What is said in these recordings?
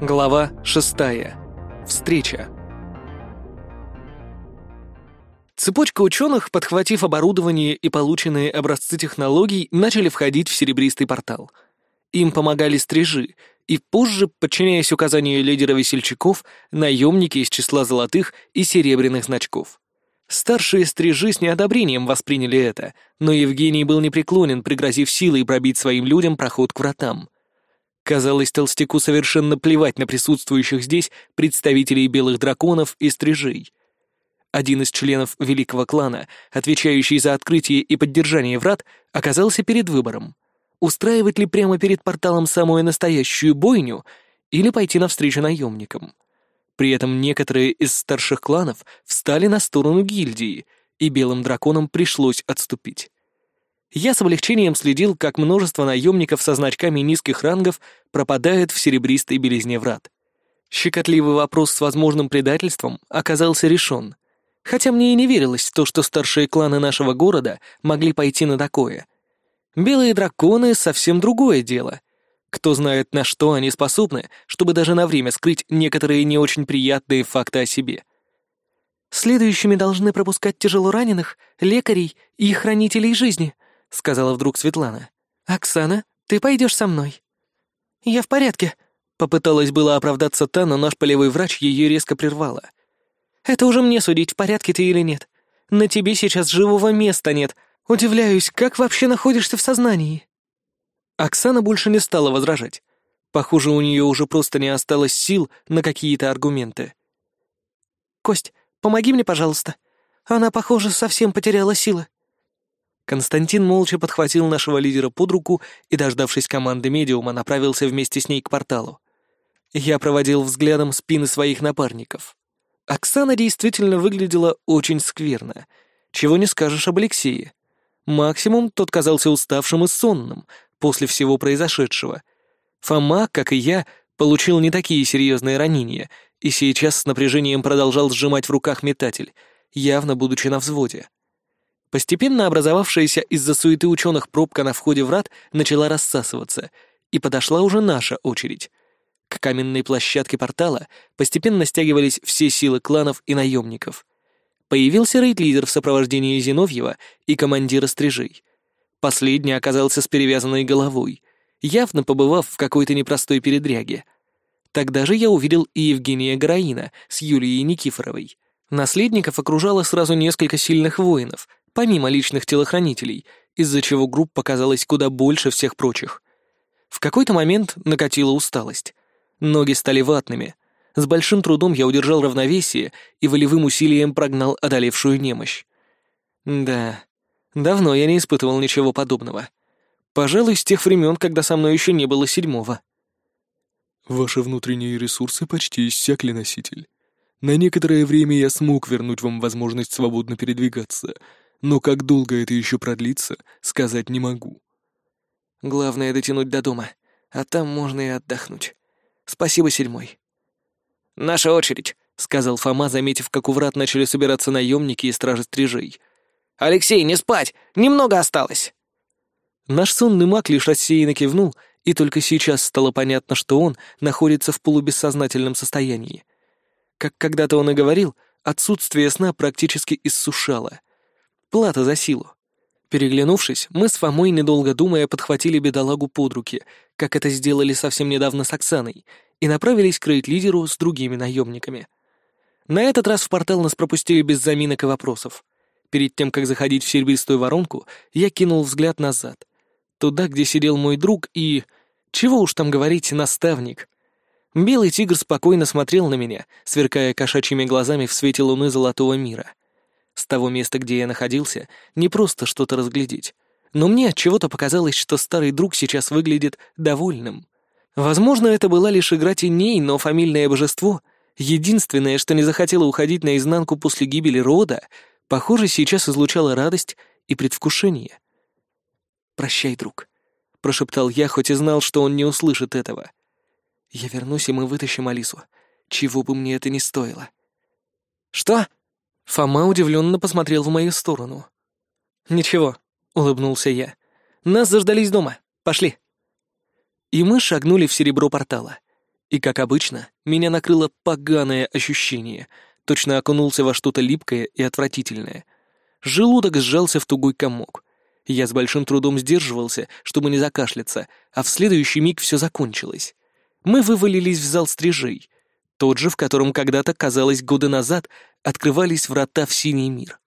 Глава шестая. Встреча. Цепочка ученых, подхватив оборудование и полученные образцы технологий, начали входить в серебристый портал. Им помогали стрижи, и позже, подчиняясь указанию лидера весельчаков, наемники из числа золотых и серебряных значков. Старшие стрижи с неодобрением восприняли это, но Евгений был непреклонен, пригрозив силой пробить своим людям проход к вратам. Казалось, толстяку совершенно плевать на присутствующих здесь представителей белых драконов и стрижей. Один из членов великого клана, отвечающий за открытие и поддержание врат, оказался перед выбором. Устраивать ли прямо перед порталом самую настоящую бойню или пойти навстречу наемникам? При этом некоторые из старших кланов встали на сторону гильдии, и белым драконам пришлось отступить. Я с облегчением следил, как множество наемников со значками низких рангов пропадает в серебристой белизне врат. Щекотливый вопрос с возможным предательством оказался решен. Хотя мне и не верилось то, что старшие кланы нашего города могли пойти на такое. Белые драконы — совсем другое дело. Кто знает, на что они способны, чтобы даже на время скрыть некоторые не очень приятные факты о себе. Следующими должны пропускать тяжело раненых, лекарей и хранителей жизни, — сказала вдруг Светлана. «Оксана, ты пойдешь со мной». «Я в порядке», — попыталась было оправдаться та, но наш полевой врач ее резко прервала. «Это уже мне судить, в порядке ты или нет. На тебе сейчас живого места нет. Удивляюсь, как вообще находишься в сознании?» Оксана больше не стала возражать. Похоже, у нее уже просто не осталось сил на какие-то аргументы. «Кость, помоги мне, пожалуйста. Она, похоже, совсем потеряла силы». Константин молча подхватил нашего лидера под руку и, дождавшись команды медиума, направился вместе с ней к порталу. Я проводил взглядом спины своих напарников. Оксана действительно выглядела очень скверно. Чего не скажешь об Алексее. Максимум тот казался уставшим и сонным после всего произошедшего. Фома, как и я, получил не такие серьезные ранения и сейчас с напряжением продолжал сжимать в руках метатель, явно будучи на взводе. Постепенно образовавшаяся из-за суеты ученых пробка на входе врат начала рассасываться, и подошла уже наша очередь. К каменной площадке портала постепенно стягивались все силы кланов и наемников. Появился рейд-лидер в сопровождении Зиновьева и командира стрижей. Последний оказался с перевязанной головой, явно побывав в какой-то непростой передряге. Тогда же я увидел и Евгения Граина с Юлией Никифоровой. Наследников окружало сразу несколько сильных воинов — помимо личных телохранителей, из-за чего группа казалась куда больше всех прочих. В какой-то момент накатила усталость. Ноги стали ватными. С большим трудом я удержал равновесие и волевым усилием прогнал одолевшую немощь. Да, давно я не испытывал ничего подобного. Пожалуй, с тех времен, когда со мной еще не было седьмого. Ваши внутренние ресурсы почти иссякли, носитель. На некоторое время я смог вернуть вам возможность свободно передвигаться — но как долго это еще продлится, сказать не могу. Главное дотянуть до дома, а там можно и отдохнуть. Спасибо, седьмой. «Наша очередь», — сказал Фома, заметив, как у врат начали собираться наемники и стражи стрижей. «Алексей, не спать! Немного осталось!» Наш сонный маг лишь рассеянно кивнул, и только сейчас стало понятно, что он находится в полубессознательном состоянии. Как когда-то он и говорил, отсутствие сна практически иссушало. Плата за силу. Переглянувшись, мы с Фомой, недолго думая, подхватили бедолагу под руки, как это сделали совсем недавно с Оксаной, и направились к рейд-лидеру с другими наемниками. На этот раз в портал нас пропустили без заминок и вопросов. Перед тем, как заходить в серебристую воронку, я кинул взгляд назад. Туда, где сидел мой друг и... Чего уж там говорить, наставник. Белый тигр спокойно смотрел на меня, сверкая кошачьими глазами в свете луны золотого мира — с того места, где я находился, не просто что-то разглядеть. Но мне от чего-то показалось, что старый друг сейчас выглядит довольным. Возможно, это была лишь игра теней, но фамильное божество, единственное, что не захотело уходить наизнанку после гибели рода, похоже, сейчас излучало радость и предвкушение. «Прощай, друг», — прошептал я, хоть и знал, что он не услышит этого. «Я вернусь, и мы вытащим Алису, чего бы мне это ни стоило». «Что?» Фома удивленно посмотрел в мою сторону. «Ничего», — улыбнулся я. «Нас заждались дома. Пошли». И мы шагнули в серебро портала. И, как обычно, меня накрыло поганое ощущение, точно окунулся во что-то липкое и отвратительное. Желудок сжался в тугой комок. Я с большим трудом сдерживался, чтобы не закашляться, а в следующий миг все закончилось. Мы вывалились в зал стрижей, тот же, в котором когда-то, казалось, годы назад открывались врата в синий мир.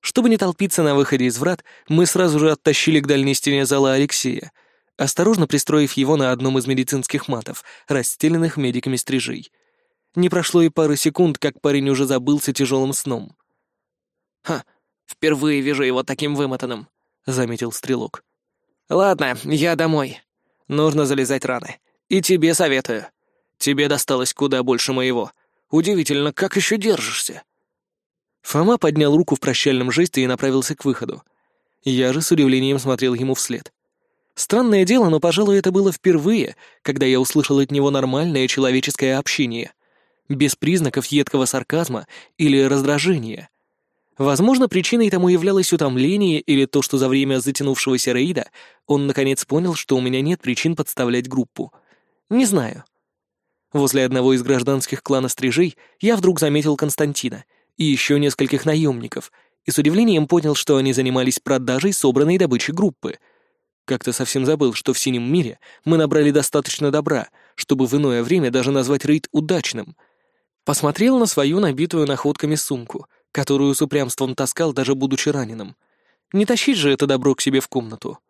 Чтобы не толпиться на выходе из врат, мы сразу же оттащили к дальней стене зала Алексея, осторожно пристроив его на одном из медицинских матов, расстеленных медиками стрижей. Не прошло и пары секунд, как парень уже забылся тяжелым сном. «Ха, впервые вижу его таким вымотанным», — заметил стрелок. «Ладно, я домой. Нужно залезать раны. И тебе советую. Тебе досталось куда больше моего. Удивительно, как еще держишься?» Фома поднял руку в прощальном жесте и направился к выходу. Я же с удивлением смотрел ему вслед. Странное дело, но, пожалуй, это было впервые, когда я услышал от него нормальное человеческое общение, без признаков едкого сарказма или раздражения. Возможно, причиной тому являлось утомление или то, что за время затянувшегося рейда он наконец понял, что у меня нет причин подставлять группу. Не знаю. Возле одного из гражданских клана стрижей я вдруг заметил Константина и еще нескольких наемников, и с удивлением понял, что они занимались продажей собранной добычи группы. Как-то совсем забыл, что в синем мире мы набрали достаточно добра, чтобы в иное время даже назвать рейд удачным. Посмотрел на свою набитую находками сумку, которую с упрямством таскал, даже будучи раненым. Не тащить же это добро к себе в комнату.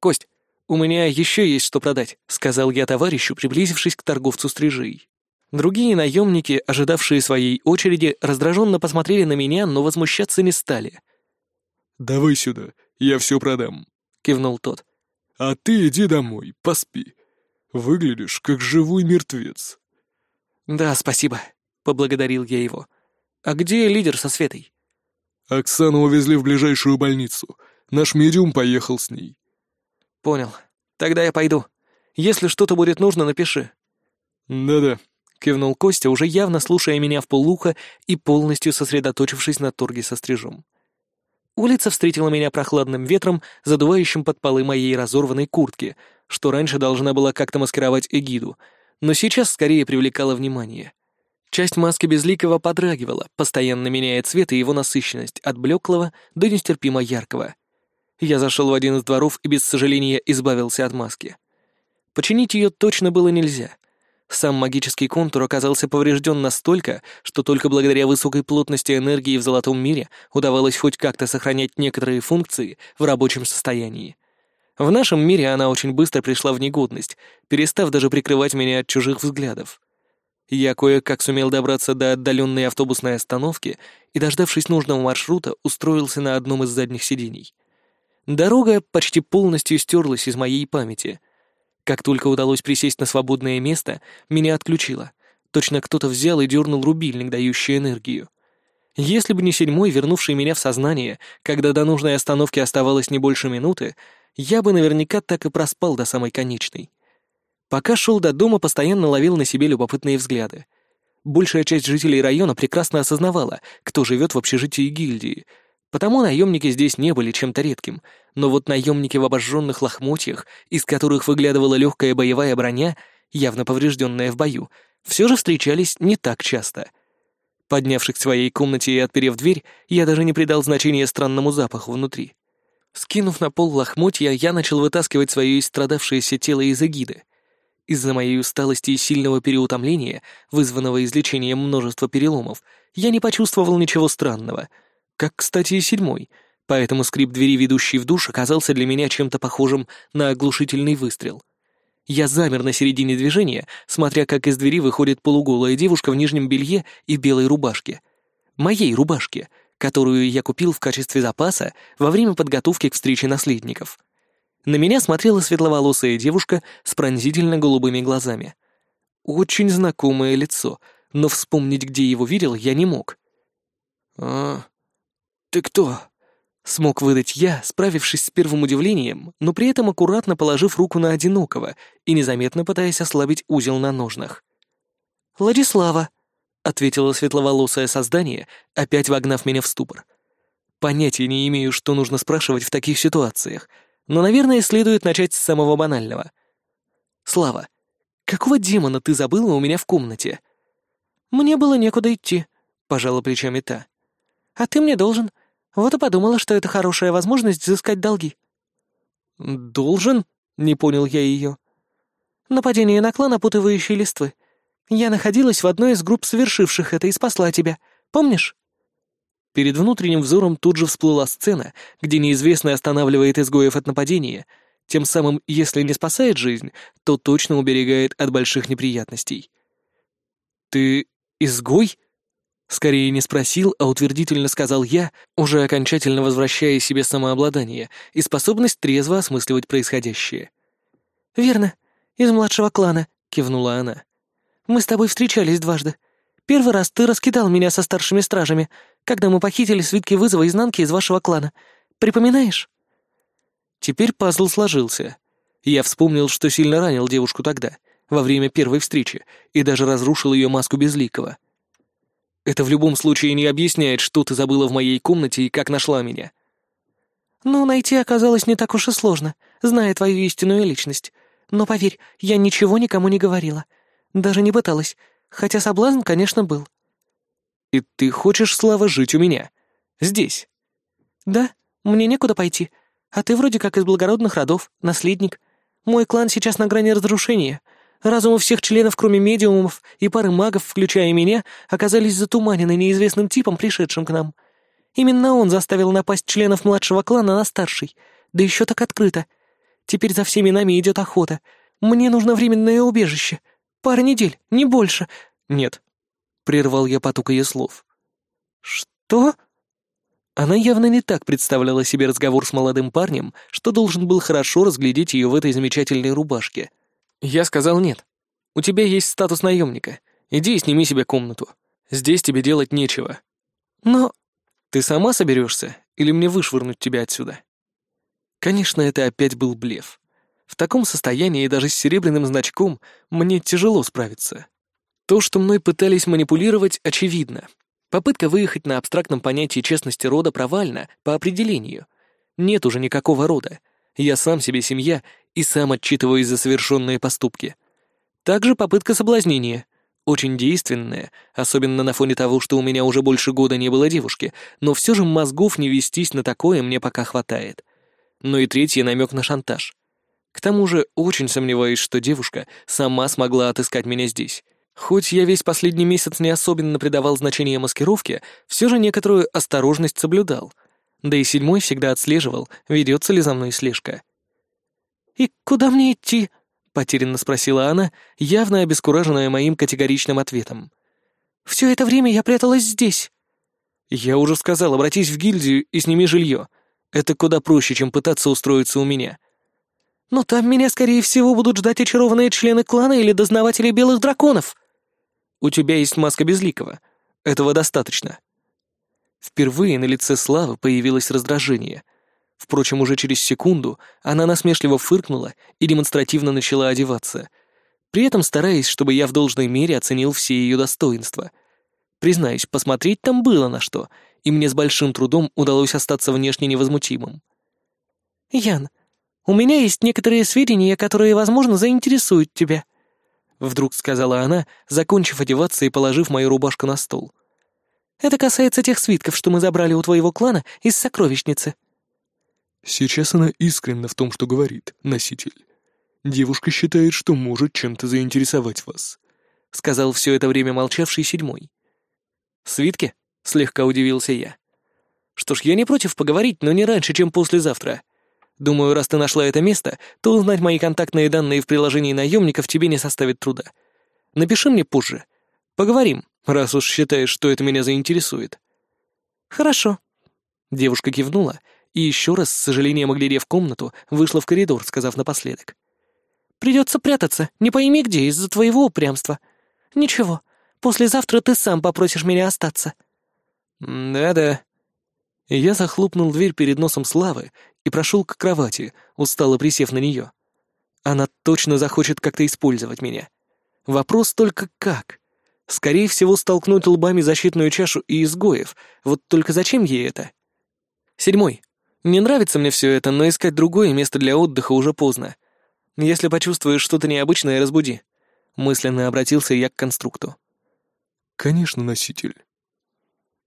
«Кость, у меня еще есть что продать», — сказал я товарищу, приблизившись к торговцу стрижей. Другие наемники, ожидавшие своей очереди, раздраженно посмотрели на меня, но возмущаться не стали. «Давай сюда, я все продам», — кивнул тот. «А ты иди домой, поспи. Выглядишь, как живой мертвец». «Да, спасибо», — поблагодарил я его. «А где лидер со Светой?» «Оксану увезли в ближайшую больницу. Наш медиум поехал с ней». «Понял. Тогда я пойду. Если что-то будет нужно, напиши». «Да-да», — кивнул Костя, уже явно слушая меня в полуха и полностью сосредоточившись на торге со стрижом. Улица встретила меня прохладным ветром, задувающим под полы моей разорванной куртки, что раньше должна была как-то маскировать эгиду, но сейчас скорее привлекала внимание. Часть маски Безликого подрагивала, постоянно меняя цвет и его насыщенность от блеклого до нестерпимо яркого. Я зашел в один из дворов и без сожаления избавился от маски. Починить ее точно было нельзя. Сам магический контур оказался поврежден настолько, что только благодаря высокой плотности энергии в золотом мире удавалось хоть как-то сохранять некоторые функции в рабочем состоянии. В нашем мире она очень быстро пришла в негодность, перестав даже прикрывать меня от чужих взглядов. Я кое-как сумел добраться до отдаленной автобусной остановки и, дождавшись нужного маршрута, устроился на одном из задних сидений. Дорога почти полностью стерлась из моей памяти. Как только удалось присесть на свободное место, меня отключило. Точно кто-то взял и дернул рубильник, дающий энергию. Если бы не седьмой, вернувший меня в сознание, когда до нужной остановки оставалось не больше минуты, я бы наверняка так и проспал до самой конечной. Пока шел до дома, постоянно ловил на себе любопытные взгляды. Большая часть жителей района прекрасно осознавала, кто живет в общежитии гильдии, потому наемники здесь не были чем-то редким, но вот наемники в обожженных лохмотьях, из которых выглядывала легкая боевая броня, явно поврежденная в бою, все же встречались не так часто. Поднявшись к своей комнате и отперев дверь, я даже не придал значения странному запаху внутри. Скинув на пол лохмотья, я начал вытаскивать свое истрадавшееся тело из эгиды — из-за моей усталости и сильного переутомления, вызванного излечением множества переломов, я не почувствовал ничего странного. Как, кстати, и седьмой. Поэтому скрип двери, ведущей в душ, оказался для меня чем-то похожим на оглушительный выстрел. Я замер на середине движения, смотря как из двери выходит полуголая девушка в нижнем белье и белой рубашке. Моей рубашке, которую я купил в качестве запаса во время подготовки к встрече наследников. На меня смотрела светловолосая девушка с пронзительно голубыми глазами. Очень знакомое лицо, но вспомнить, где его видел, я не мог. «А, ты кто?» — смог выдать я, справившись с первым удивлением, но при этом аккуратно положив руку на одинокого и незаметно пытаясь ослабить узел на ножнах. «Владислава», — ответила светловолосое создание, опять вогнав меня в ступор. Понятия не имею, что нужно спрашивать в таких ситуациях — но, наверное, следует начать с самого банального. Слава, Какого демона ты забыла у меня в комнате?» «Мне было некуда идти», — пожала плечами та. «А ты мне должен. Вот и подумала, что это хорошая возможность взыскать долги». «Должен?» — не понял я ее. «Нападение на клан, опутывающие листвы. Я находилась в одной из групп совершивших это и спасла тебя. Помнишь?» Перед внутренним взором тут же всплыла сцена, где неизвестный останавливает изгоев от нападения, тем самым, если не спасает жизнь, то точно уберегает от больших неприятностей. «Ты изгой?» Скорее не спросил, а утвердительно сказал я, уже окончательно возвращая себе самообладание и способность трезво осмысливать происходящее. «Верно, из младшего клана», — кивнула она. «Мы с тобой встречались дважды. Первый раз ты раскидал меня со старшими стражами, когда мы похитили свитки вызова изнанки из вашего клана. Припоминаешь?» Теперь пазл сложился. Я вспомнил, что сильно ранил девушку тогда, во время первой встречи, и даже разрушил ее маску безликого. Это в любом случае не объясняет, что ты забыла в моей комнате и как нашла меня. Ну, найти оказалось не так уж и сложно, зная твою истинную личность. Но поверь, я ничего никому не говорила. Даже не пыталась, хотя соблазн, конечно, был. И ты хочешь, Слава, жить у меня? Здесь? Да, мне некуда пойти. А ты вроде как из благородных родов, наследник. Мой клан сейчас на грани разрушения — Разумы всех членов, кроме медиумов и пары магов, включая меня, оказались затуманены неизвестным типом, пришедшим к нам. Именно он заставил напасть членов младшего клана на старший, да еще так открыто. Теперь за всеми нами идет охота. Мне нужно временное убежище. Пара недель, не больше. Нет. Прервал я поток ее слов. Что? Она явно не так представляла себе разговор с молодым парнем, что должен был хорошо разглядеть ее в этой замечательной рубашке — я сказал нет. У тебя есть статус наемника. Иди и сними себе комнату. Здесь тебе делать нечего. Но... Ты сама соберешься или мне вышвырнуть тебя отсюда? Конечно, это опять был блеф. В таком состоянии даже с серебряным значком мне тяжело справиться. То, что мной пытались манипулировать, очевидно. Попытка выехать на абстрактном понятии честности рода провальна по определению. Нет уже никакого рода. Я сам себе семья и сам отчитываюсь за совершенные поступки. Также попытка соблазнения. Очень действенная, особенно на фоне того, что у меня уже больше года не было девушки, но все же мозгов не вестись на такое мне пока хватает. Ну и третий намек на шантаж. К тому же очень сомневаюсь, что девушка сама смогла отыскать меня здесь. Хоть я весь последний месяц не особенно придавал значение маскировке, все же некоторую осторожность соблюдал. Да и седьмой всегда отслеживал, ведется ли за мной слежка. «И куда мне идти?» — потерянно спросила она, явно обескураженная моим категоричным ответом. «Все это время я пряталась здесь». «Я уже сказал, обратись в гильдию и сними жилье. Это куда проще, чем пытаться устроиться у меня». «Но там меня, скорее всего, будут ждать очарованные члены клана или дознаватели белых драконов». «У тебя есть маска безликого. Этого достаточно». Впервые на лице Славы появилось раздражение — Впрочем, уже через секунду она насмешливо фыркнула и демонстративно начала одеваться, при этом стараясь, чтобы я в должной мере оценил все ее достоинства. Признаюсь, посмотреть там было на что, и мне с большим трудом удалось остаться внешне невозмутимым. «Ян, у меня есть некоторые сведения, которые, возможно, заинтересуют тебя», — вдруг сказала она, закончив одеваться и положив мою рубашку на стол. «Это касается тех свитков, что мы забрали у твоего клана из сокровищницы». Сейчас она искренна в том, что говорит, носитель. Девушка считает, что может чем-то заинтересовать вас. Сказал все это время молчавший седьмой. «Свитки?» — слегка удивился я. «Что ж, я не против поговорить, но не раньше, чем послезавтра. Думаю, раз ты нашла это место, то узнать мои контактные данные в приложении наемников тебе не составит труда. Напиши мне позже. Поговорим, раз уж считаешь, что это меня заинтересует». «Хорошо». Девушка кивнула и еще раз, с сожалением оглядев комнату, вышла в коридор, сказав напоследок. «Придется прятаться, не пойми где, из-за твоего упрямства. Ничего, послезавтра ты сам попросишь меня остаться». «Да-да». Я захлопнул дверь перед носом Славы и прошел к кровати, устало присев на нее. Она точно захочет как-то использовать меня. Вопрос только как? Скорее всего, столкнуть лбами защитную чашу и изгоев. Вот только зачем ей это? Седьмой. Не нравится мне все это, но искать другое место для отдыха уже поздно. Если почувствуешь что-то необычное, разбуди. Мысленно обратился я к конструкту. «Конечно, носитель».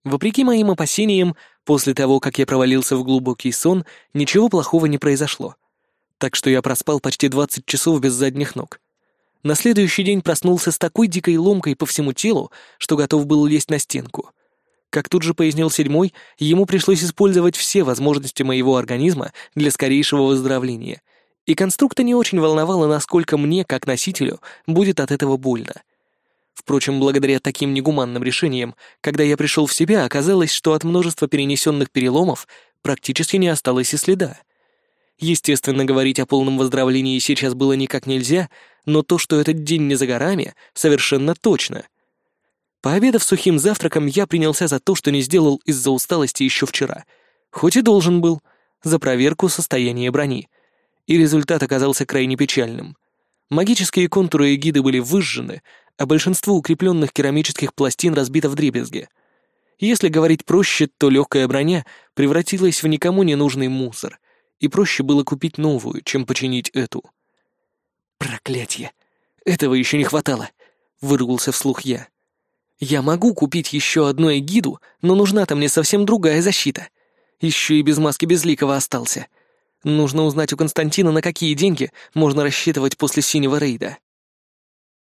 Вопреки моим опасениям, после того, как я провалился в глубокий сон, ничего плохого не произошло. Так что я проспал почти 20 часов без задних ног. На следующий день проснулся с такой дикой ломкой по всему телу, что готов был лезть на стенку. Как тут же пояснил седьмой, ему пришлось использовать все возможности моего организма для скорейшего выздоровления. И конструкта не очень волновало, насколько мне, как носителю, будет от этого больно. Впрочем, благодаря таким негуманным решениям, когда я пришел в себя, оказалось, что от множества перенесенных переломов практически не осталось и следа. Естественно, говорить о полном выздоровлении сейчас было никак нельзя, но то, что этот день не за горами, совершенно точно. Пообедав сухим завтраком, я принялся за то, что не сделал из-за усталости еще вчера, хоть и должен был, за проверку состояния брони. И результат оказался крайне печальным. Магические контуры эгиды были выжжены, а большинство укрепленных керамических пластин разбито в дребезги. Если говорить проще, то легкая броня превратилась в никому не нужный мусор, и проще было купить новую, чем починить эту. «Проклятье! Этого еще не хватало!» — выругался вслух я. «Я могу купить еще одну эгиду, но нужна-то мне совсем другая защита. Еще и без маски Безликого остался. Нужно узнать у Константина, на какие деньги можно рассчитывать после синего рейда».